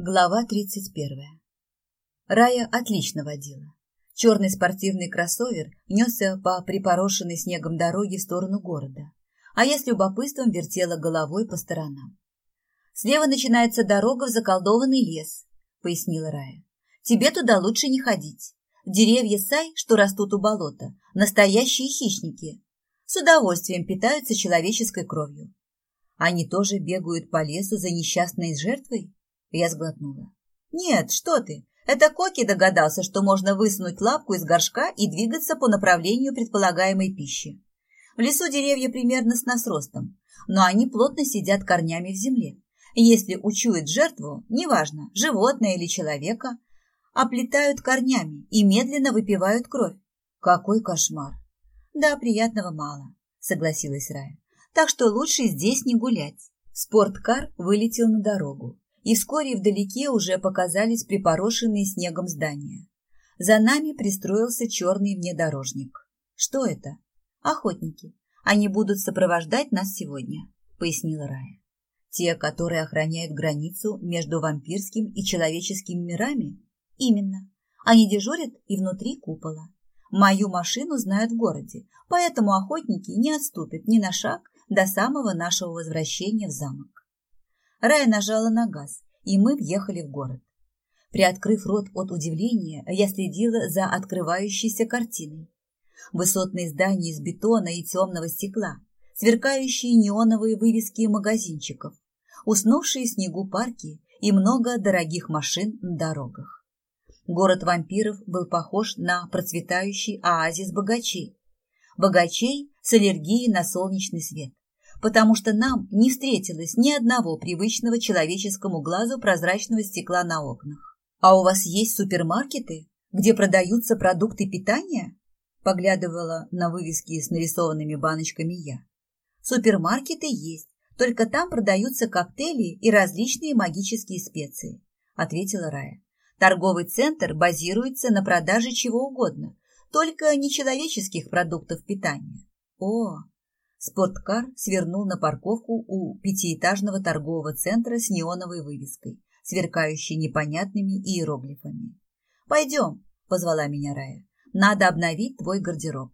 Глава 31. Рая отлично водила. Черный спортивный кроссовер несся по припорошенной снегом дороге в сторону города, а я с любопытством вертела головой по сторонам. «Слева начинается дорога в заколдованный лес», — пояснила Рая. «Тебе туда лучше не ходить. Деревья сай, что растут у болота, настоящие хищники. С удовольствием питаются человеческой кровью. Они тоже бегают по лесу за несчастной жертвой?» Я сглотнула. «Нет, что ты! Это Коки догадался, что можно высунуть лапку из горшка и двигаться по направлению предполагаемой пищи. В лесу деревья примерно с нас ростом, но они плотно сидят корнями в земле. Если учуют жертву, неважно, животное или человека, оплетают корнями и медленно выпивают кровь. Какой кошмар! Да, приятного мало, согласилась Рая. Так что лучше здесь не гулять. Спорткар вылетел на дорогу и вскоре вдалеке уже показались припорошенные снегом здания. За нами пристроился черный внедорожник. Что это? Охотники. Они будут сопровождать нас сегодня, пояснила Рая. Те, которые охраняют границу между вампирским и человеческим мирами? Именно. Они дежурят и внутри купола. Мою машину знают в городе, поэтому охотники не отступят ни на шаг до самого нашего возвращения в замок. Рая нажала на газ, и мы въехали в город. Приоткрыв рот от удивления, я следила за открывающейся картиной. Высотные здания из бетона и темного стекла, сверкающие неоновые вывески магазинчиков, уснувшие снегу парки и много дорогих машин на дорогах. Город вампиров был похож на процветающий оазис богачей. Богачей с аллергией на солнечный свет потому что нам не встретилось ни одного привычного человеческому глазу прозрачного стекла на окнах. «А у вас есть супермаркеты, где продаются продукты питания?» Поглядывала на вывески с нарисованными баночками я. «Супермаркеты есть, только там продаются коктейли и различные магические специи», ответила Рая. «Торговый центр базируется на продаже чего угодно, только не человеческих продуктов питания». «О, Спорткар свернул на парковку у пятиэтажного торгового центра с неоновой вывеской, сверкающей непонятными иероглифами. «Пойдем», — позвала меня Рая. «Надо обновить твой гардероб».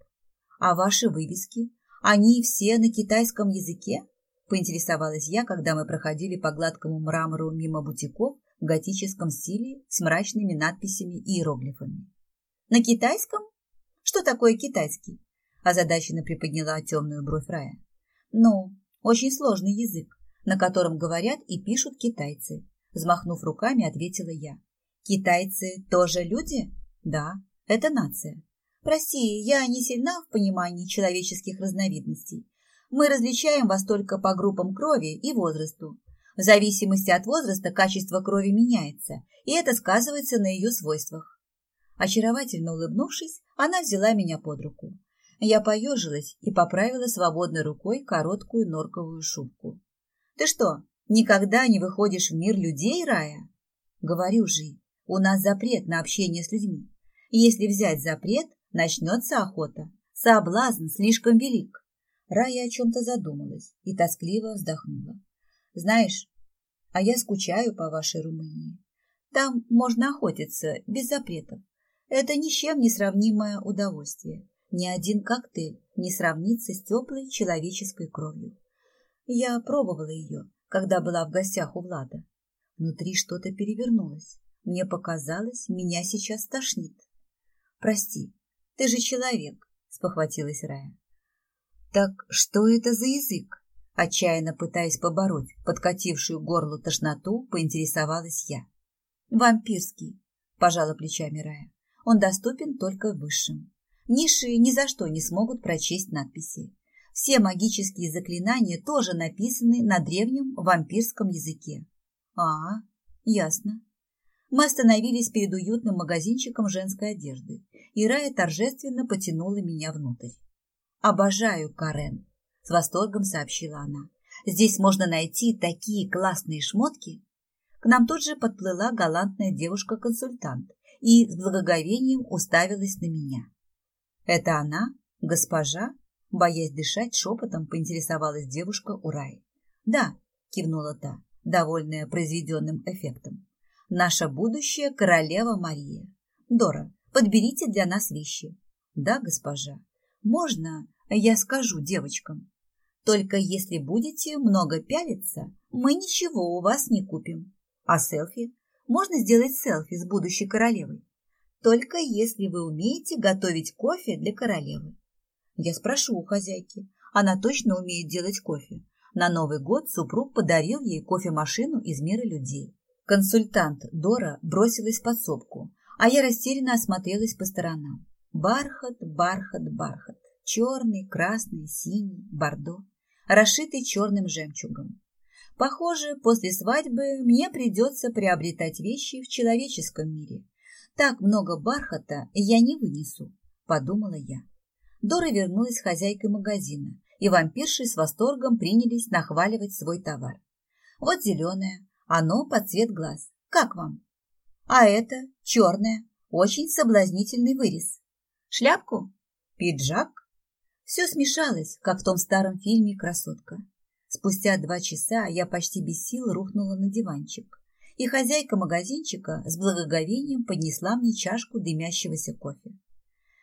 «А ваши вывески? Они все на китайском языке?» — поинтересовалась я, когда мы проходили по гладкому мрамору мимо бутиков в готическом стиле с мрачными надписями и иероглифами. «На китайском? Что такое китайский?» Озадаченно приподняла темную бровь Рая. «Ну, очень сложный язык, на котором говорят и пишут китайцы», взмахнув руками, ответила я. «Китайцы тоже люди?» «Да, это нация. Прости, я не сильна в понимании человеческих разновидностей. Мы различаем вас только по группам крови и возрасту. В зависимости от возраста качество крови меняется, и это сказывается на ее свойствах. Очаровательно улыбнувшись, она взяла меня под руку. Я поежилась и поправила свободной рукой короткую норковую шубку. «Ты что, никогда не выходишь в мир людей, Рая?» «Говорю же, у нас запрет на общение с людьми. Если взять запрет, начнется охота. Соблазн слишком велик». Рая о чем-то задумалась и тоскливо вздохнула. «Знаешь, а я скучаю по вашей Румынии. Там можно охотиться без запретов. Это ни с чем не сравнимое удовольствие. Ни один коктейль не сравнится с теплой человеческой кровью. Я пробовала ее, когда была в гостях у Влада. Внутри что-то перевернулось. Мне показалось, меня сейчас тошнит. «Прости, ты же человек», — спохватилась Рая. «Так что это за язык?» Отчаянно пытаясь побороть подкатившую горло тошноту, поинтересовалась я. «Вампирский», — пожала плечами Рая. «Он доступен только высшим. Низшие ни за что не смогут прочесть надписи. Все магические заклинания тоже написаны на древнем вампирском языке. А, ясно. Мы остановились перед уютным магазинчиком женской одежды, и Рая торжественно потянула меня внутрь. «Обожаю Карен», — с восторгом сообщила она. «Здесь можно найти такие классные шмотки». К нам тут же подплыла галантная девушка-консультант и с благоговением уставилась на меня. «Это она? Госпожа?» Боясь дышать, шепотом поинтересовалась девушка у Раи. «Да», — кивнула та, довольная произведенным эффектом. наша будущая королева Мария. Дора, подберите для нас вещи. Да, госпожа. Можно я скажу девочкам? Только если будете много пялиться, мы ничего у вас не купим. А селфи? Можно сделать селфи с будущей королевой. Только если вы умеете готовить кофе для королевы. Я спрошу у хозяйки. Она точно умеет делать кофе. На Новый год супруг подарил ей кофемашину из мира людей. Консультант Дора бросилась в подсобку, а я растерянно осмотрелась по сторонам. Бархат, бархат, бархат. Черный, красный, синий, бордо, расшитый черным жемчугом. Похоже, после свадьбы мне придется приобретать вещи в человеческом мире. Так много бархата я не вынесу, подумала я. Дора вернулась хозяйкой магазина, и вампирши с восторгом принялись нахваливать свой товар. Вот зеленое, оно под цвет глаз. Как вам? А это черное, очень соблазнительный вырез. Шляпку? Пиджак? Все смешалось, как в том старом фильме «Красотка». Спустя два часа я почти без сил рухнула на диванчик, и хозяйка магазинчика с благоговением поднесла мне чашку дымящегося кофе.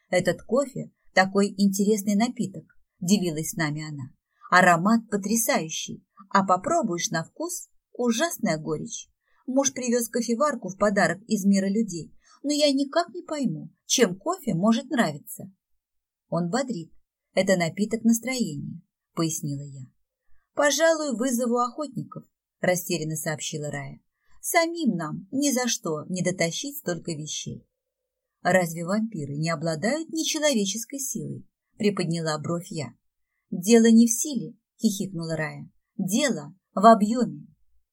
Этот кофе – такой интересный напиток, делилась с нами она. Аромат потрясающий, а попробуешь на вкус – ужасная горечь. Муж привез кофеварку в подарок из мира людей, но я никак не пойму, чем кофе может нравиться. Он бодрит. Это напиток настроения, пояснила я. Пожалуй, вызову охотников, растерянно сообщила Рая. Самим нам ни за что не дотащить столько вещей. Разве вампиры не обладают нечеловеческой силой? Приподняла бровь я. Дело не в силе, хихикнула Рая. Дело в объеме.